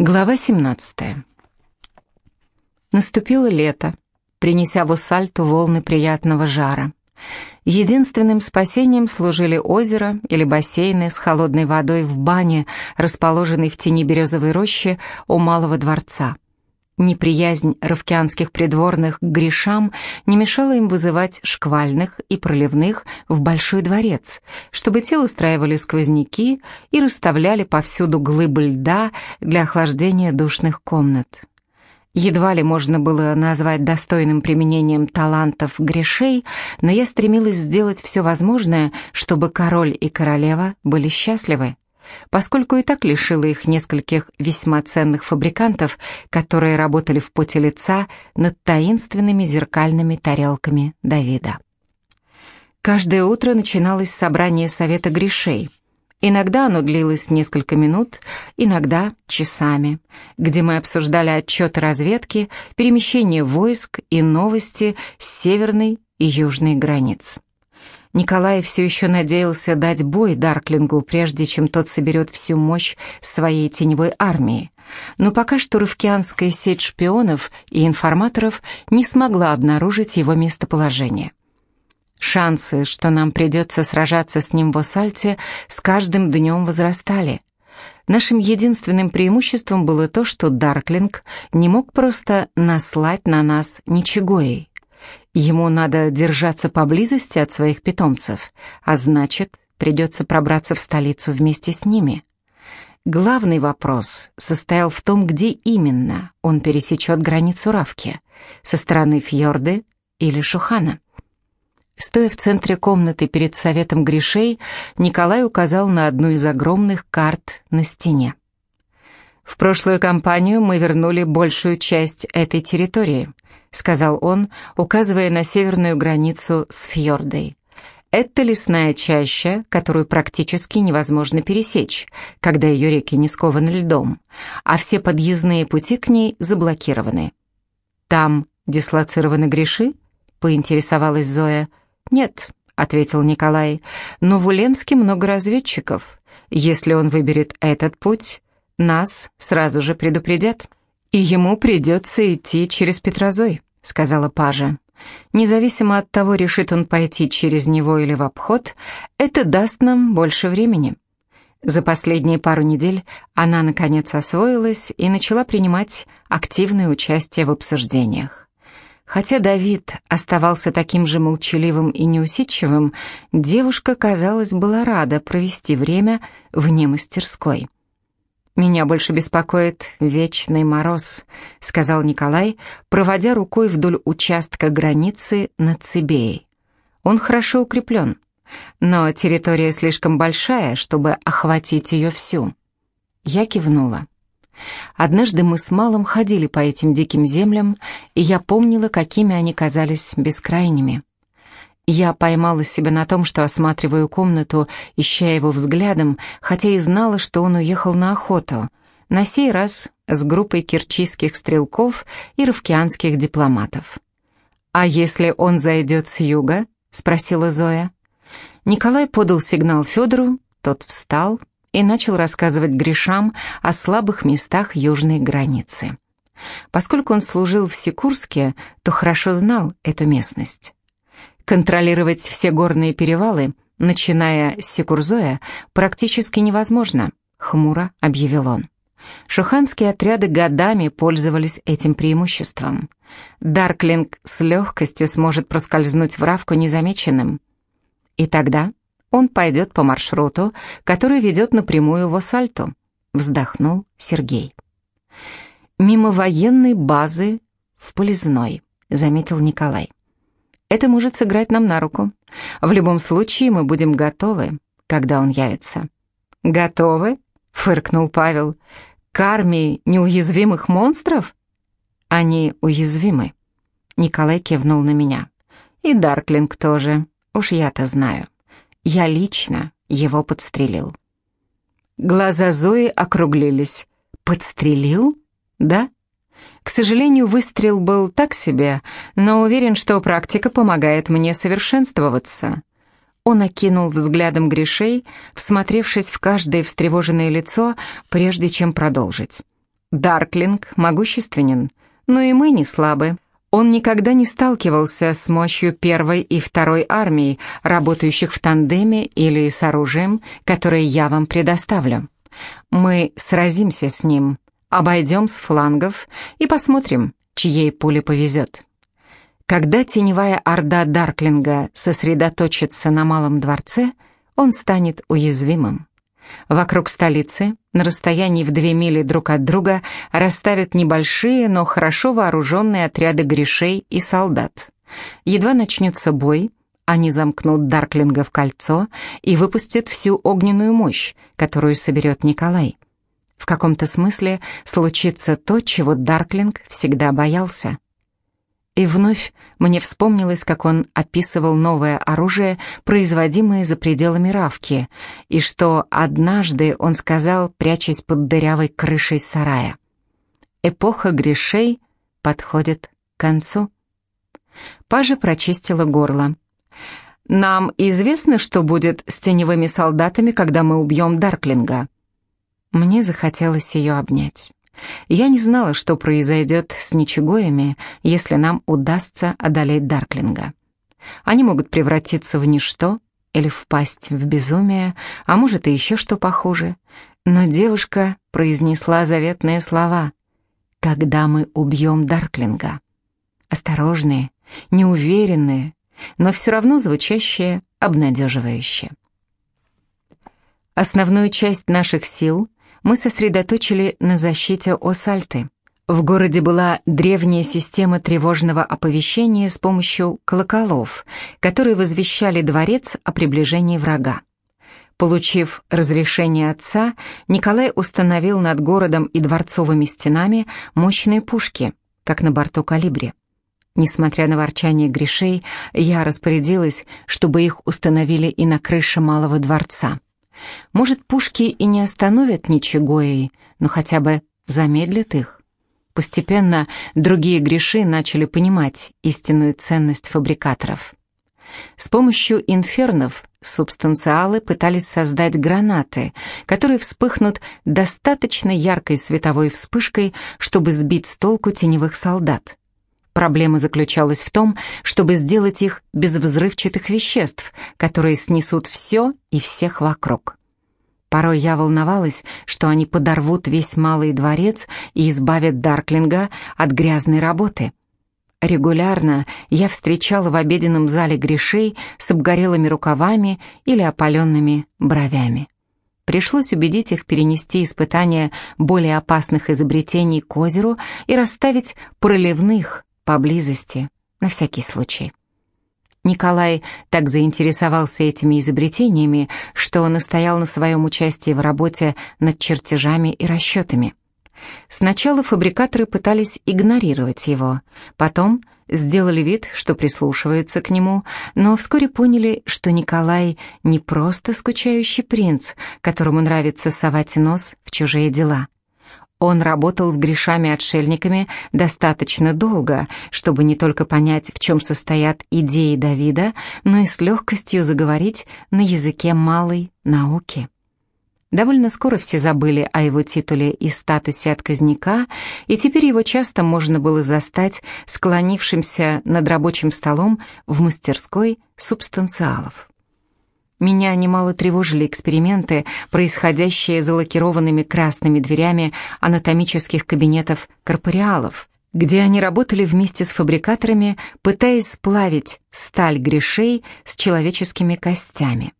Глава 17. Наступило лето, принеся в Усальту волны приятного жара. Единственным спасением служили озеро или бассейны с холодной водой в бане, расположенной в тени березовой рощи у Малого дворца. Неприязнь ровкианских придворных к грешам не мешала им вызывать шквальных и проливных в Большой дворец, чтобы те устраивали сквозняки и расставляли повсюду глыбы льда для охлаждения душных комнат. Едва ли можно было назвать достойным применением талантов грешей, но я стремилась сделать все возможное, чтобы король и королева были счастливы поскольку и так лишила их нескольких весьма ценных фабрикантов, которые работали в поте лица над таинственными зеркальными тарелками Давида. Каждое утро начиналось собрание совета грешей. Иногда оно длилось несколько минут, иногда часами, где мы обсуждали отчеты разведки, перемещение войск и новости с северной и южной границ. Николай все еще надеялся дать бой Дарклингу, прежде чем тот соберет всю мощь своей теневой армии. Но пока что рывкианская сеть шпионов и информаторов не смогла обнаружить его местоположение. Шансы, что нам придется сражаться с ним в Осальте, с каждым днем возрастали. Нашим единственным преимуществом было то, что Дарклинг не мог просто наслать на нас ничегоей. Ему надо держаться поблизости от своих питомцев, а значит, придется пробраться в столицу вместе с ними. Главный вопрос состоял в том, где именно он пересечет границу Равки, со стороны Фьорды или Шухана. Стоя в центре комнаты перед советом грешей, Николай указал на одну из огромных карт на стене. В прошлую кампанию мы вернули большую часть этой территории, сказал он, указывая на северную границу с фьордой. Это лесная чаща, которую практически невозможно пересечь, когда ее реки не скованы льдом, а все подъездные пути к ней заблокированы. «Там дислоцированы греши?» — поинтересовалась Зоя. «Нет», — ответил Николай, — «но в Уленске много разведчиков. Если он выберет этот путь, нас сразу же предупредят. И ему придется идти через Петрозой, сказала Пажа. Независимо от того, решит он пойти через него или в обход, это даст нам больше времени. За последние пару недель она, наконец, освоилась и начала принимать активное участие в обсуждениях. Хотя Давид оставался таким же молчаливым и неусидчивым, девушка, казалось, была рада провести время вне мастерской. «Меня больше беспокоит вечный мороз», — сказал Николай, проводя рукой вдоль участка границы над Цибеей. «Он хорошо укреплен, но территория слишком большая, чтобы охватить ее всю». Я кивнула. Однажды мы с Малым ходили по этим диким землям, и я помнила, какими они казались бескрайними. Я поймала себя на том, что осматриваю комнату, ища его взглядом, хотя и знала, что он уехал на охоту. На сей раз с группой кирчийских стрелков и ровкианских дипломатов. «А если он зайдет с юга?» — спросила Зоя. Николай подал сигнал Федору, тот встал и начал рассказывать грешам о слабых местах южной границы. Поскольку он служил в Сикурске, то хорошо знал эту местность. Контролировать все горные перевалы, начиная с Секурзоя, практически невозможно, хмуро объявил он. Шуханские отряды годами пользовались этим преимуществом. Дарклинг с легкостью сможет проскользнуть в Равку незамеченным. И тогда он пойдет по маршруту, который ведет напрямую в Осальту, вздохнул Сергей. Мимо военной базы в Полезной, заметил Николай. Это может сыграть нам на руку. В любом случае мы будем готовы, когда он явится». «Готовы?» — фыркнул Павел. «К армии неуязвимых монстров?» «Они уязвимы», — Николай кивнул на меня. «И Дарклинг тоже, уж я-то знаю. Я лично его подстрелил». Глаза Зои округлились. «Подстрелил? Да?» К сожалению, выстрел был так себе, но уверен, что практика помогает мне совершенствоваться. Он окинул взглядом грешей, всмотревшись в каждое встревоженное лицо, прежде чем продолжить. Дарклинг могущественен, но и мы не слабы. Он никогда не сталкивался с мощью первой и второй армии, работающих в тандеме или с оружием, которое я вам предоставлю. Мы сразимся с ним, обойдем с флангов и посмотрим, чьей пуле повезет. Когда теневая орда Дарклинга сосредоточится на Малом дворце, он станет уязвимым. Вокруг столицы, на расстоянии в две мили друг от друга, расставят небольшие, но хорошо вооруженные отряды грешей и солдат. Едва начнется бой, они замкнут Дарклинга в кольцо и выпустят всю огненную мощь, которую соберет Николай. В каком-то смысле случится то, чего Дарклинг всегда боялся. И вновь мне вспомнилось, как он описывал новое оружие, производимое за пределами Равки, и что однажды он сказал, прячась под дырявой крышей сарая. «Эпоха грешей подходит к концу». Пажа прочистила горло. «Нам известно, что будет с теневыми солдатами, когда мы убьем Дарклинга?» Мне захотелось ее обнять. Я не знала, что произойдет с ничегоями, если нам удастся одолеть Дарклинга. Они могут превратиться в ничто или впасть в безумие, а может и еще что похуже. Но девушка произнесла заветные слова «Когда мы убьем Дарклинга». Осторожные, неуверенные, но все равно звучащие обнадеживающе. Основную часть наших сил мы сосредоточили на защите Осальты. В городе была древняя система тревожного оповещения с помощью колоколов, которые возвещали дворец о приближении врага. Получив разрешение отца, Николай установил над городом и дворцовыми стенами мощные пушки, как на борту «Калибри». Несмотря на ворчание грешей, я распорядилась, чтобы их установили и на крыше Малого дворца. Может, пушки и не остановят Ничегои, но хотя бы замедлят их. Постепенно другие греши начали понимать истинную ценность фабрикаторов. С помощью инфернов субстанциалы пытались создать гранаты, которые вспыхнут достаточно яркой световой вспышкой, чтобы сбить с толку теневых солдат. Проблема заключалась в том, чтобы сделать их без взрывчатых веществ, которые снесут все и всех вокруг. Порой я волновалась, что они подорвут весь малый дворец и избавят Дарклинга от грязной работы. Регулярно я встречала в обеденном зале грешей с обгорелыми рукавами или опаленными бровями. Пришлось убедить их перенести испытания более опасных изобретений к озеру и расставить проливных, поблизости, на всякий случай. Николай так заинтересовался этими изобретениями, что настоял на своем участии в работе над чертежами и расчетами. Сначала фабрикаторы пытались игнорировать его, потом сделали вид, что прислушиваются к нему, но вскоре поняли, что Николай не просто скучающий принц, которому нравится совать нос в чужие дела. Он работал с грешами-отшельниками достаточно долго, чтобы не только понять, в чем состоят идеи Давида, но и с легкостью заговорить на языке малой науки. Довольно скоро все забыли о его титуле и статусе отказника, и теперь его часто можно было застать склонившимся над рабочим столом в мастерской субстанциалов. Меня немало тревожили эксперименты, происходящие за лакированными красными дверями анатомических кабинетов корпориалов, где они работали вместе с фабрикаторами, пытаясь сплавить сталь грешей с человеческими костями.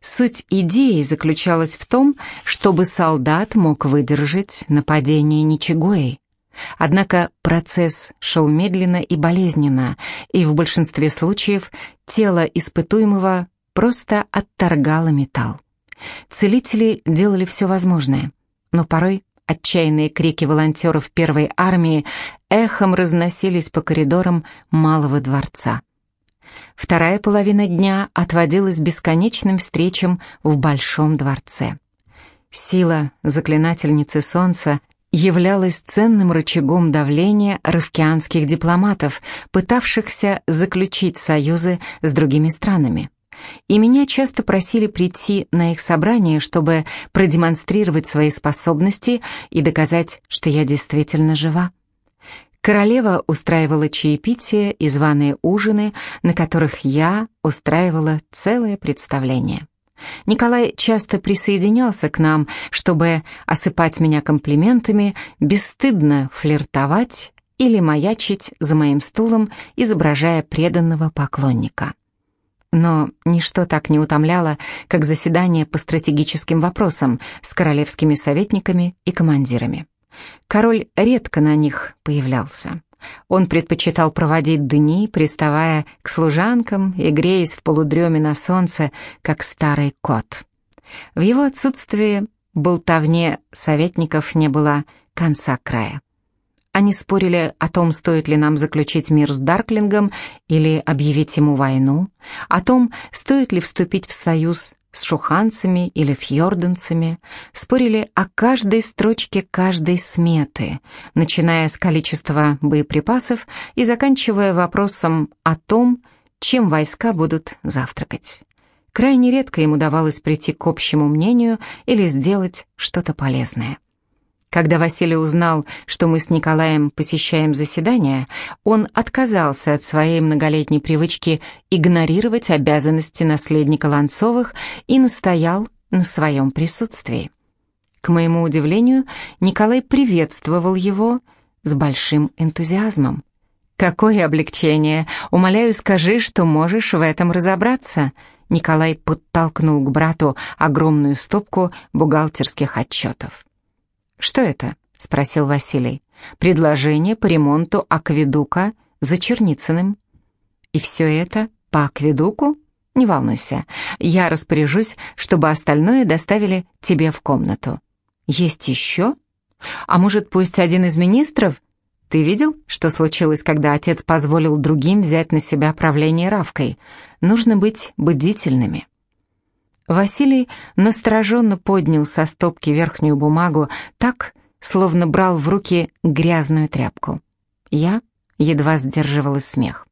Суть идеи заключалась в том, чтобы солдат мог выдержать нападение Ничегои. Однако процесс шел медленно и болезненно, и в большинстве случаев тело испытуемого просто отторгала металл. Целители делали все возможное, но порой отчаянные крики волонтеров первой армии эхом разносились по коридорам Малого дворца. Вторая половина дня отводилась бесконечным встречам в Большом дворце. Сила заклинательницы солнца являлась ценным рычагом давления равкианских дипломатов, пытавшихся заключить союзы с другими странами. И меня часто просили прийти на их собрание, чтобы продемонстрировать свои способности и доказать, что я действительно жива. Королева устраивала чаепитие и званые ужины, на которых я устраивала целое представление. Николай часто присоединялся к нам, чтобы осыпать меня комплиментами, бесстыдно флиртовать или маячить за моим стулом, изображая преданного поклонника. Но ничто так не утомляло, как заседание по стратегическим вопросам с королевскими советниками и командирами. Король редко на них появлялся. Он предпочитал проводить дни, приставая к служанкам и греясь в полудреме на солнце, как старый кот. В его отсутствии болтовне советников не было конца края. Они спорили о том, стоит ли нам заключить мир с Дарклингом или объявить ему войну, о том, стоит ли вступить в союз с шуханцами или фьорденцами, спорили о каждой строчке каждой сметы, начиная с количества боеприпасов и заканчивая вопросом о том, чем войска будут завтракать. Крайне редко им удавалось прийти к общему мнению или сделать что-то полезное. Когда Василий узнал, что мы с Николаем посещаем заседания, он отказался от своей многолетней привычки игнорировать обязанности наследника Ланцовых и настоял на своем присутствии. К моему удивлению, Николай приветствовал его с большим энтузиазмом. «Какое облегчение! Умоляю, скажи, что можешь в этом разобраться!» Николай подтолкнул к брату огромную стопку бухгалтерских отчетов. «Что это?» — спросил Василий. «Предложение по ремонту акведука за Черницыным». «И все это по акведуку?» «Не волнуйся, я распоряжусь, чтобы остальное доставили тебе в комнату». «Есть еще? А может, пусть один из министров?» «Ты видел, что случилось, когда отец позволил другим взять на себя правление Равкой? Нужно быть бдительными». Василий настороженно поднял со стопки верхнюю бумагу так, словно брал в руки грязную тряпку. Я едва сдерживала смех.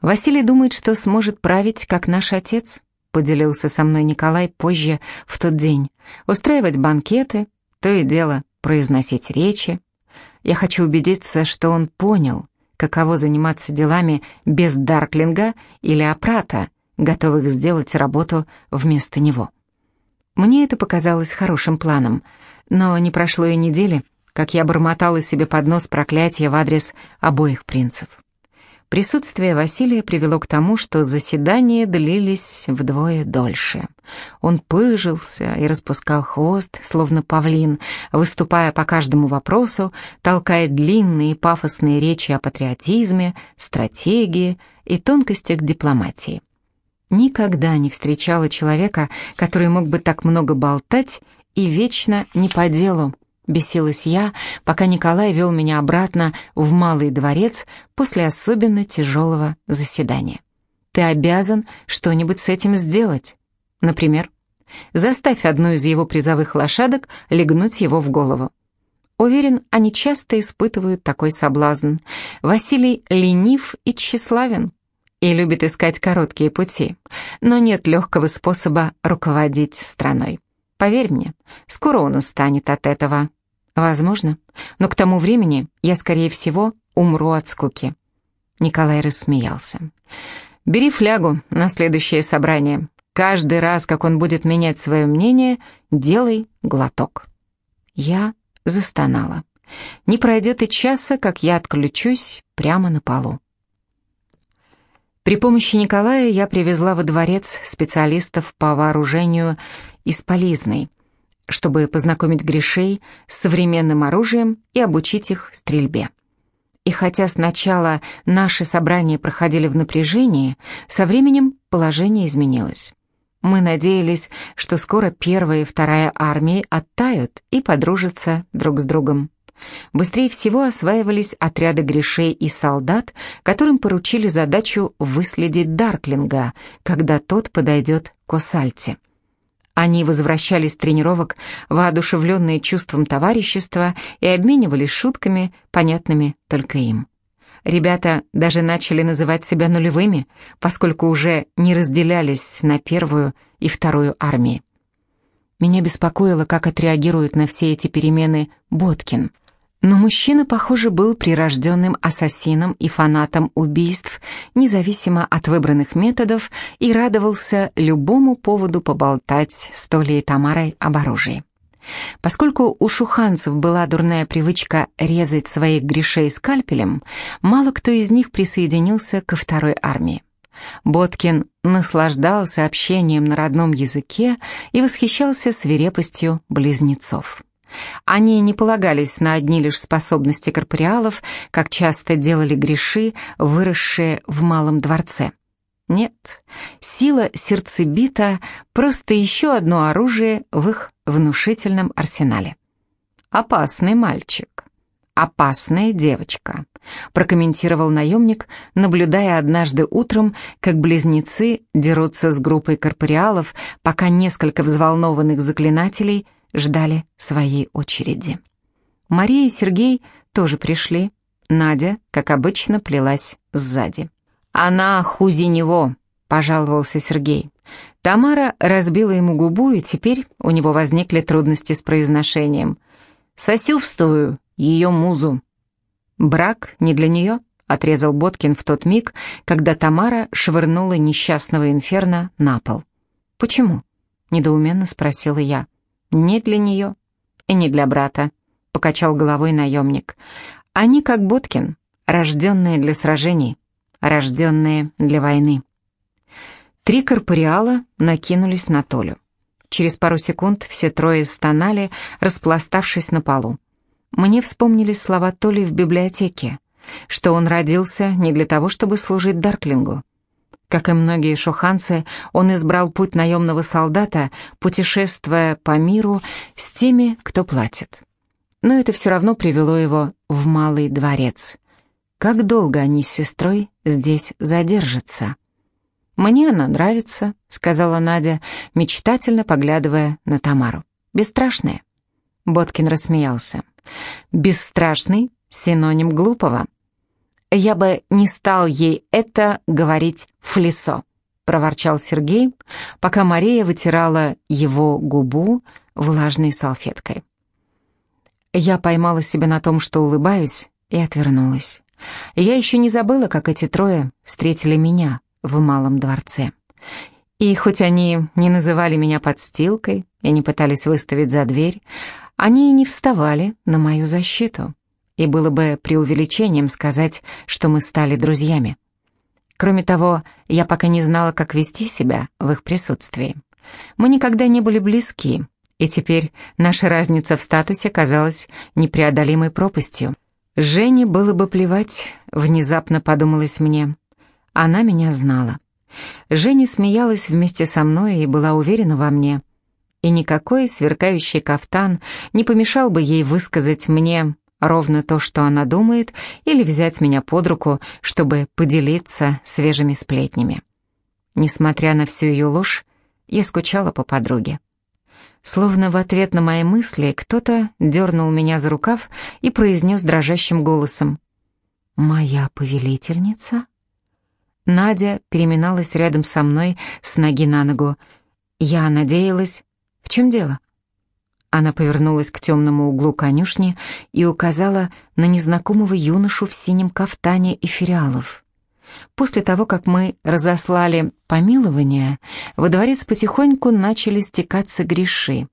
«Василий думает, что сможет править, как наш отец», поделился со мной Николай позже в тот день. «Устраивать банкеты, то и дело произносить речи. Я хочу убедиться, что он понял, каково заниматься делами без Дарклинга или Апрата, готовых сделать работу вместо него. Мне это показалось хорошим планом, но не прошло и недели, как я бормотала себе под нос проклятия в адрес обоих принцев. Присутствие Василия привело к тому, что заседания длились вдвое дольше. Он пыжился и распускал хвост, словно павлин, выступая по каждому вопросу, толкая длинные пафосные речи о патриотизме, стратегии и тонкостях дипломатии. Никогда не встречала человека, который мог бы так много болтать и вечно не по делу. Бесилась я, пока Николай вел меня обратно в Малый дворец после особенно тяжелого заседания. Ты обязан что-нибудь с этим сделать. Например, заставь одну из его призовых лошадок легнуть его в голову. Уверен, они часто испытывают такой соблазн. Василий ленив и тщеславен и любит искать короткие пути, но нет легкого способа руководить страной. Поверь мне, скоро он устанет от этого. Возможно, но к тому времени я, скорее всего, умру от скуки. Николай рассмеялся. «Бери флягу на следующее собрание. Каждый раз, как он будет менять свое мнение, делай глоток». Я застонала. Не пройдет и часа, как я отключусь прямо на полу. При помощи Николая я привезла во дворец специалистов по вооружению из Полизной, чтобы познакомить грешей с современным оружием и обучить их стрельбе. И хотя сначала наши собрания проходили в напряжении, со временем положение изменилось. Мы надеялись, что скоро первая и вторая армии оттают и подружатся друг с другом. Быстрее всего осваивались отряды грешей и солдат, которым поручили задачу выследить Дарклинга, когда тот подойдет к Осальте. Они возвращались с тренировок, воодушевленные чувством товарищества, и обменивались шутками, понятными только им. Ребята даже начали называть себя нулевыми, поскольку уже не разделялись на первую и вторую армии. Меня беспокоило, как отреагирует на все эти перемены Боткин. Но мужчина, похоже, был прирожденным ассасином и фанатом убийств, независимо от выбранных методов, и радовался любому поводу поболтать с Толей и Тамарой об оружии. Поскольку у шуханцев была дурная привычка резать своих грешей скальпелем, мало кто из них присоединился ко второй армии. Боткин наслаждался общением на родном языке и восхищался свирепостью близнецов. Они не полагались на одни лишь способности корпориалов, как часто делали греши, выросшие в малом дворце. Нет, сила сердцебита — просто еще одно оружие в их внушительном арсенале. «Опасный мальчик, опасная девочка», — прокомментировал наемник, наблюдая однажды утром, как близнецы дерутся с группой корпориалов, пока несколько взволнованных заклинателей ждали своей очереди. Мария и Сергей тоже пришли. Надя, как обычно, плелась сзади. «Она хузи него», — пожаловался Сергей. Тамара разбила ему губу, и теперь у него возникли трудности с произношением. «Сосювствую ее музу». «Брак не для нее», — отрезал Боткин в тот миг, когда Тамара швырнула несчастного инферно на пол. «Почему?» — недоуменно спросила я. «Не для нее и не для брата», — покачал головой наемник. «Они, как Боткин, рожденные для сражений» рожденные для войны. Три корпориала накинулись на Толю. Через пару секунд все трое стонали, распластавшись на полу. Мне вспомнились слова Толи в библиотеке, что он родился не для того, чтобы служить Дарклингу. Как и многие шуханцы, он избрал путь наемного солдата, путешествуя по миру с теми, кто платит. Но это все равно привело его в Малый дворец. Как долго они с сестрой здесь задержатся? «Мне она нравится», — сказала Надя, мечтательно поглядывая на Тамару. «Бесстрашная». Боткин рассмеялся. «Бесстрашный — синоним глупого». «Я бы не стал ей это говорить в лицо», — проворчал Сергей, пока Мария вытирала его губу влажной салфеткой. Я поймала себя на том, что улыбаюсь, и отвернулась. Я еще не забыла, как эти трое встретили меня в малом дворце. И хоть они не называли меня подстилкой и не пытались выставить за дверь, они и не вставали на мою защиту. И было бы преувеличением сказать, что мы стали друзьями. Кроме того, я пока не знала, как вести себя в их присутствии. Мы никогда не были близки, и теперь наша разница в статусе казалась непреодолимой пропастью. Жене было бы плевать, внезапно подумалось мне. Она меня знала. Женя смеялась вместе со мной и была уверена во мне. И никакой сверкающий кафтан не помешал бы ей высказать мне ровно то, что она думает, или взять меня под руку, чтобы поделиться свежими сплетнями. Несмотря на всю ее ложь, я скучала по подруге. Словно в ответ на мои мысли кто-то дернул меня за рукав и произнес дрожащим голосом. «Моя повелительница?» Надя переминалась рядом со мной с ноги на ногу. Я надеялась... В чем дело? Она повернулась к темному углу конюшни и указала на незнакомого юношу в синем кафтане и фиалов. После того, как мы разослали помилование, во дворец потихоньку начали стекаться греши.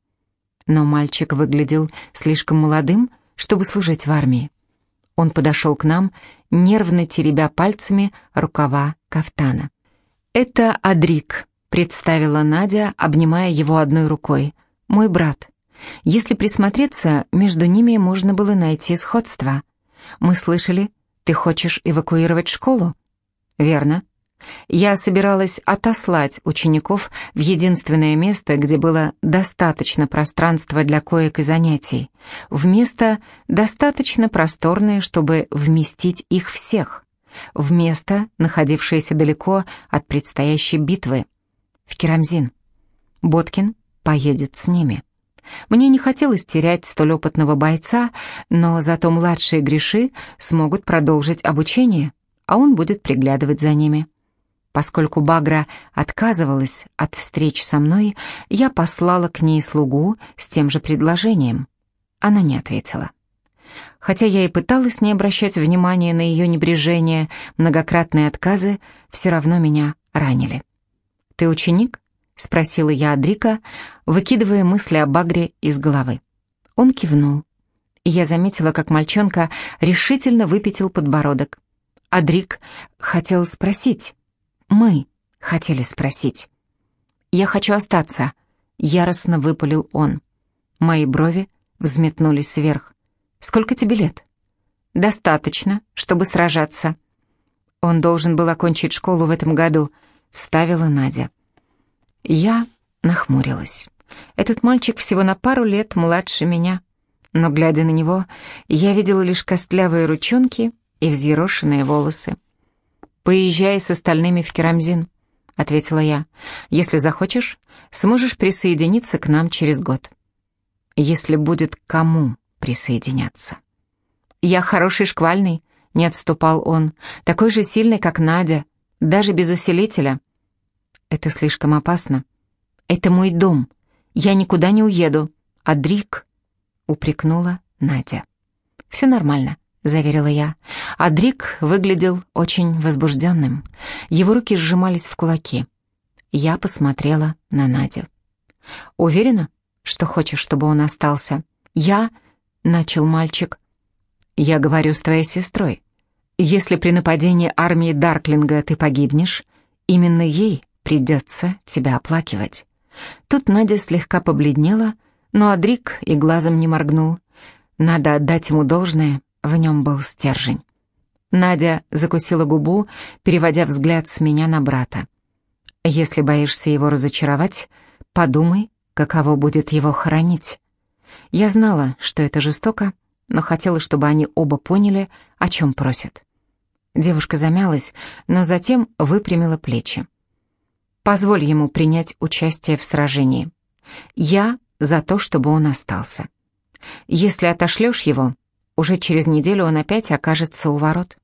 Но мальчик выглядел слишком молодым, чтобы служить в армии. Он подошел к нам, нервно теребя пальцами рукава кафтана. «Это Адрик», — представила Надя, обнимая его одной рукой. «Мой брат. Если присмотреться, между ними можно было найти сходство. Мы слышали, ты хочешь эвакуировать школу?» «Верно. Я собиралась отослать учеников в единственное место, где было достаточно пространства для коек и занятий, в место достаточно просторное, чтобы вместить их всех, в место, находившееся далеко от предстоящей битвы, в Керамзин. Боткин поедет с ними». Мне не хотелось терять столь опытного бойца, но зато младшие греши смогут продолжить обучение, а он будет приглядывать за ними. Поскольку Багра отказывалась от встреч со мной, я послала к ней слугу с тем же предложением. Она не ответила. Хотя я и пыталась не обращать внимания на ее небрежение, многократные отказы все равно меня ранили. «Ты ученик?» — спросила я Адрика, выкидывая мысли о Багре из головы. Он кивнул, и я заметила, как мальчонка решительно выпятил подбородок. Адрик хотел спросить, мы хотели спросить. «Я хочу остаться», — яростно выпалил он. Мои брови взметнулись вверх. «Сколько тебе лет?» «Достаточно, чтобы сражаться». Он должен был окончить школу в этом году, вставила Надя. Я нахмурилась. Этот мальчик всего на пару лет младше меня. Но, глядя на него, я видела лишь костлявые ручонки и взъерошенные волосы. «Поезжай с остальными в Керамзин», — ответила я. «Если захочешь, сможешь присоединиться к нам через год». «Если будет кому присоединяться». «Я хороший шквальный», — не отступал он, «такой же сильный, как Надя, даже без усилителя». «Это слишком опасно. Это мой дом. Я никуда не уеду. А Дрик...» — упрекнула Надя. «Все нормально. — заверила я. А Дрик выглядел очень возбужденным. Его руки сжимались в кулаки. Я посмотрела на Надю. «Уверена, что хочешь, чтобы он остался?» «Я...» — начал мальчик. «Я говорю с твоей сестрой. Если при нападении армии Дарклинга ты погибнешь, именно ей придется тебя оплакивать». Тут Надя слегка побледнела, но Адрик и глазом не моргнул. Надо отдать ему должное, в нем был стержень. Надя закусила губу, переводя взгляд с меня на брата. «Если боишься его разочаровать, подумай, каково будет его хоронить». Я знала, что это жестоко, но хотела, чтобы они оба поняли, о чем просят. Девушка замялась, но затем выпрямила плечи. «Позволь ему принять участие в сражении. Я за то, чтобы он остался. Если отошлешь его, уже через неделю он опять окажется у ворот.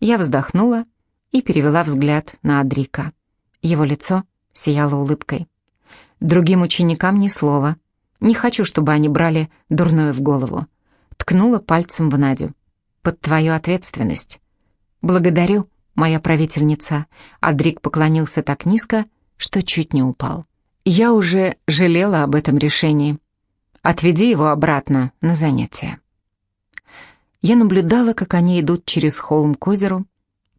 Я вздохнула и перевела взгляд на Адрика. Его лицо сияло улыбкой. Другим ученикам ни слова. Не хочу, чтобы они брали дурное в голову. Ткнула пальцем в Надю. Под твою ответственность. Благодарю, моя правительница. Адрик поклонился так низко, что чуть не упал. Я уже жалела об этом решении. Отведи его обратно на занятия. Я наблюдала, как они идут через холм к озеру,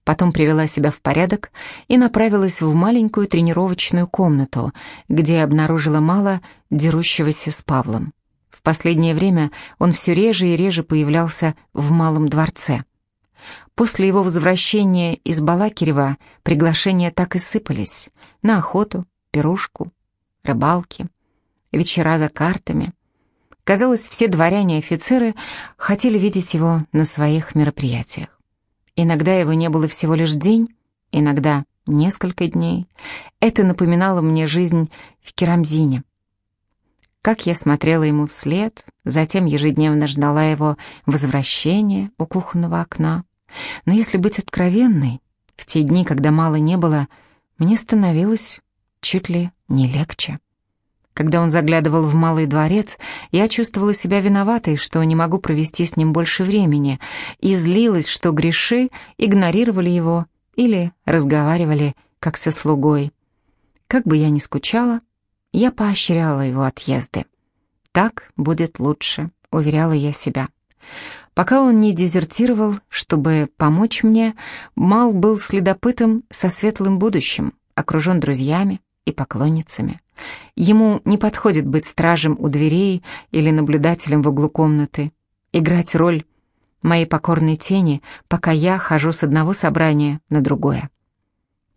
потом привела себя в порядок и направилась в маленькую тренировочную комнату, где обнаружила мало дерущегося с Павлом. В последнее время он все реже и реже появлялся в Малом дворце. После его возвращения из Балакирева приглашения так и сыпались на охоту, пирушку, рыбалки, вечера за картами — Казалось, все дворяне и офицеры хотели видеть его на своих мероприятиях. Иногда его не было всего лишь день, иногда несколько дней. Это напоминало мне жизнь в Керамзине. Как я смотрела ему вслед, затем ежедневно ждала его возвращения у кухонного окна. Но если быть откровенной, в те дни, когда мало не было, мне становилось чуть ли не легче. Когда он заглядывал в Малый дворец, я чувствовала себя виноватой, что не могу провести с ним больше времени, и злилась, что греши игнорировали его или разговаривали как со слугой. Как бы я ни скучала, я поощряла его отъезды. «Так будет лучше», — уверяла я себя. Пока он не дезертировал, чтобы помочь мне, Мал был следопытом со светлым будущим, окружен друзьями и поклонницами. Ему не подходит быть стражем у дверей или наблюдателем в углу комнаты, играть роль моей покорной тени, пока я хожу с одного собрания на другое.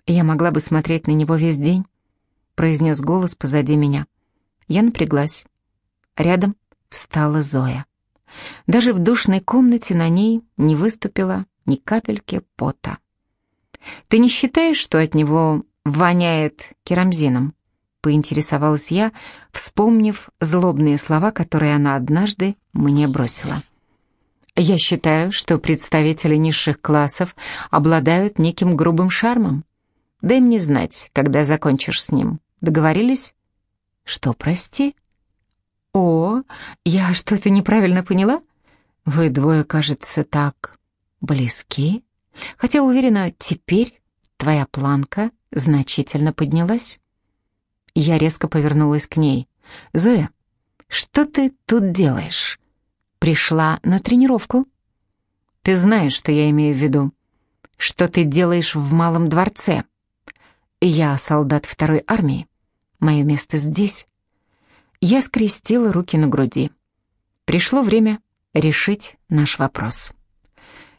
«Я могла бы смотреть на него весь день», — произнес голос позади меня. Я напряглась. Рядом встала Зоя. Даже в душной комнате на ней не выступила ни капельки пота. «Ты не считаешь, что от него воняет керамзином?» поинтересовалась я, вспомнив злобные слова, которые она однажды мне бросила. «Я считаю, что представители низших классов обладают неким грубым шармом. Дай мне знать, когда закончишь с ним. Договорились?» «Что, прости?» «О, я что-то неправильно поняла? Вы двое, кажется, так близки. Хотя, уверена, теперь твоя планка значительно поднялась». Я резко повернулась к ней. «Зоя, что ты тут делаешь?» «Пришла на тренировку». «Ты знаешь, что я имею в виду. Что ты делаешь в Малом дворце?» «Я солдат второй армии. Мое место здесь». Я скрестила руки на груди. Пришло время решить наш вопрос.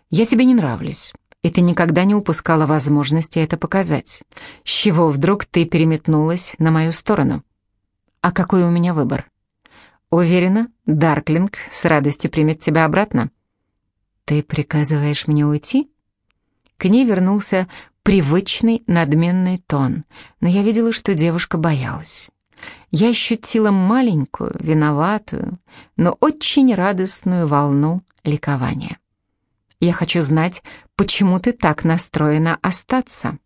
«Я тебе не нравлюсь и ты никогда не упускала возможности это показать. С чего вдруг ты переметнулась на мою сторону? А какой у меня выбор? Уверена, Дарклинг с радостью примет тебя обратно. Ты приказываешь мне уйти? К ней вернулся привычный надменный тон, но я видела, что девушка боялась. Я ощутила маленькую, виноватую, но очень радостную волну ликования. Я хочу знать, почему ты так настроена остаться.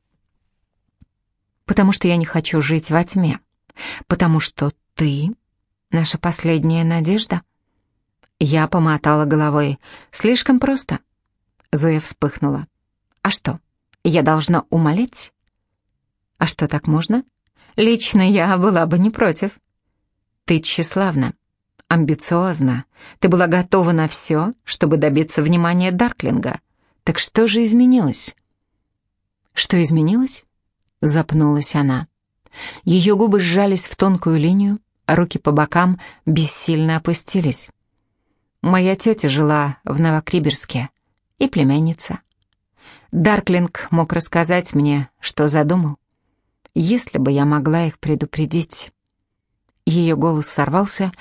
Потому что я не хочу жить во тьме. Потому что ты — наша последняя надежда. Я помотала головой. Слишком просто. Зоя вспыхнула. А что, я должна умолять? А что, так можно? Лично я была бы не против. Ты тщеславна амбициозна. Ты была готова на все, чтобы добиться внимания Дарклинга. Так что же изменилось?» «Что изменилось?» — запнулась она. Ее губы сжались в тонкую линию, а руки по бокам бессильно опустились. «Моя тетя жила в Новокриберске и племянница. Дарклинг мог рассказать мне, что задумал, если бы я могла их предупредить». Ее голос сорвался,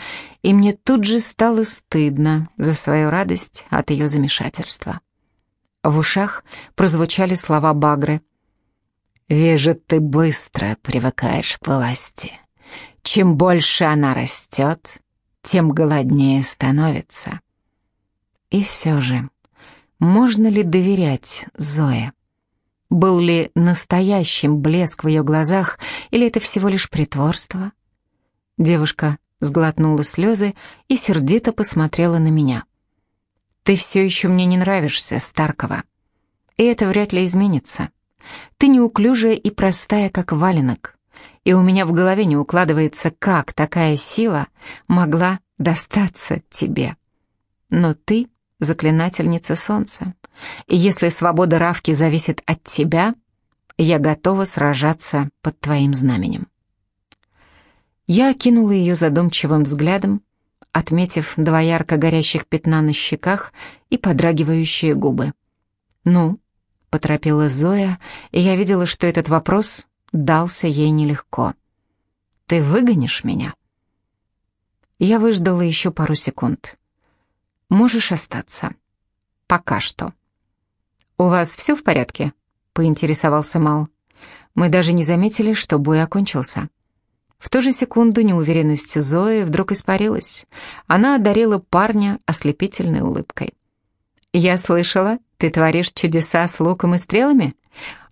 и мне тут же стало стыдно за свою радость от ее замешательства. В ушах прозвучали слова Багры. «Вижу, ты быстро привыкаешь к власти. Чем больше она растет, тем голоднее становится». И все же, можно ли доверять Зое? Был ли настоящим блеск в ее глазах, или это всего лишь притворство? Девушка сглотнула слезы и сердито посмотрела на меня. «Ты все еще мне не нравишься, Старкова. И это вряд ли изменится. Ты неуклюжая и простая, как валенок. И у меня в голове не укладывается, как такая сила могла достаться тебе. Но ты заклинательница солнца. И если свобода Равки зависит от тебя, я готова сражаться под твоим знаменем. Я окинула ее задумчивым взглядом, отметив два ярко горящих пятна на щеках и подрагивающие губы. «Ну?» — поторопила Зоя, и я видела, что этот вопрос дался ей нелегко. «Ты выгонишь меня?» Я выждала еще пару секунд. «Можешь остаться. Пока что». «У вас все в порядке?» — поинтересовался Мал. Мы даже не заметили, что бой окончился. В ту же секунду неуверенность Зои вдруг испарилась. Она одарила парня ослепительной улыбкой. «Я слышала, ты творишь чудеса с луком и стрелами?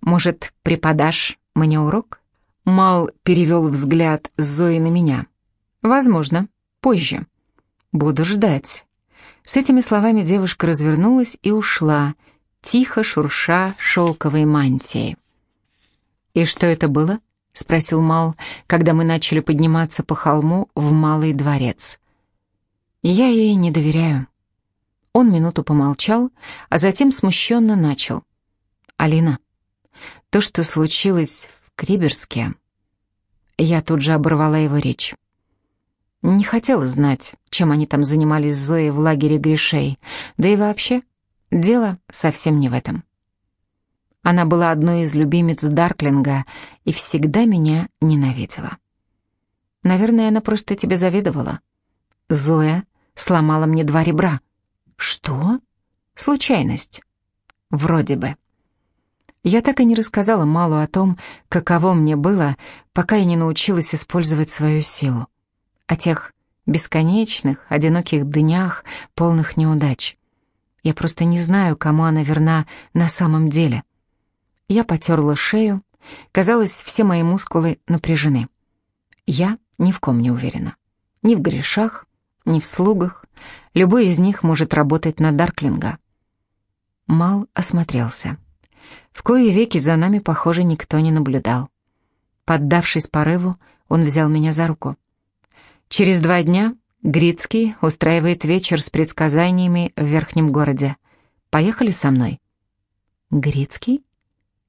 Может, преподашь мне урок?» Мал перевел взгляд Зои на меня. «Возможно, позже. Буду ждать». С этими словами девушка развернулась и ушла, тихо шурша шелковой мантией. «И что это было?» — спросил Мал, когда мы начали подниматься по холму в Малый дворец. «Я ей не доверяю». Он минуту помолчал, а затем смущенно начал. «Алина, то, что случилось в Криберске...» Я тут же оборвала его речь. Не хотела знать, чем они там занимались с Зоей в лагере грешей, да и вообще, дело совсем не в этом. Она была одной из любимец Дарклинга и всегда меня ненавидела. Наверное, она просто тебе завидовала. Зоя сломала мне два ребра. Что? Случайность. Вроде бы. Я так и не рассказала Малу о том, каково мне было, пока я не научилась использовать свою силу. О тех бесконечных, одиноких днях, полных неудач. Я просто не знаю, кому она верна на самом деле. Я потерла шею, казалось, все мои мускулы напряжены. Я ни в ком не уверена. Ни в грешах, ни в слугах. Любой из них может работать на Дарклинга. Мал осмотрелся. В кои веки за нами, похоже, никто не наблюдал. Поддавшись порыву, он взял меня за руку. Через два дня Грицкий устраивает вечер с предсказаниями в верхнем городе. Поехали со мной. Грицкий?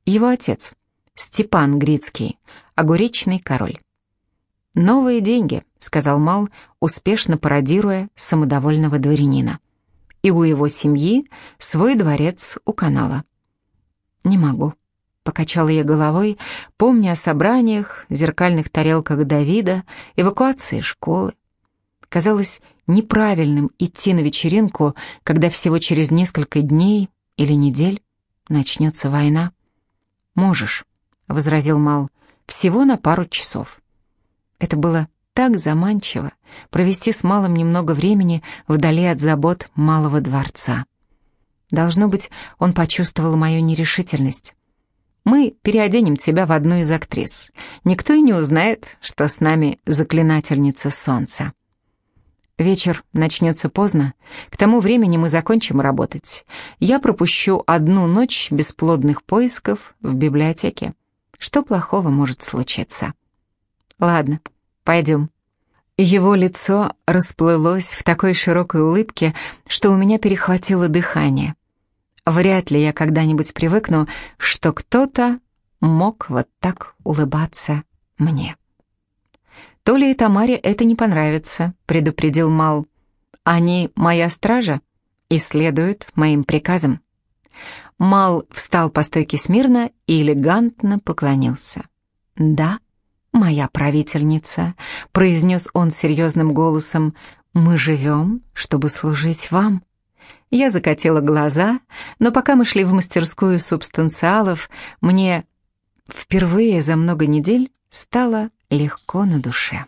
Его отец. Степан Грицкий, огуречный король. «Новые деньги», — сказал Мал, успешно пародируя самодовольного дворянина. «И у его семьи свой дворец у канала». «Не могу», — покачала я головой, помня о собраниях, зеркальных тарелках Давида, эвакуации школы. Казалось неправильным идти на вечеринку, когда всего через несколько дней или недель начнется война. «Можешь», — возразил Мал, — «всего на пару часов». Это было так заманчиво провести с Малым немного времени вдали от забот малого дворца. Должно быть, он почувствовал мою нерешительность. Мы переоденем тебя в одну из актрис. Никто и не узнает, что с нами заклинательница солнца. Вечер начнется поздно. К тому времени мы закончим работать. Я пропущу одну ночь бесплодных поисков в библиотеке. Что плохого может случиться? Ладно, пойдем. Его лицо расплылось в такой широкой улыбке, что у меня перехватило дыхание. Вряд ли я когда-нибудь привыкну, что кто-то мог вот так улыбаться мне. «То ли и Тамаре это не понравится», — предупредил Мал. «Они моя стража и следуют моим приказам». Мал встал по стойке смирно и элегантно поклонился. «Да, моя правительница», — произнес он серьезным голосом, — «мы живем, чтобы служить вам». Я закатила глаза, но пока мы шли в мастерскую субстанциалов, мне впервые за много недель стало легко на душе.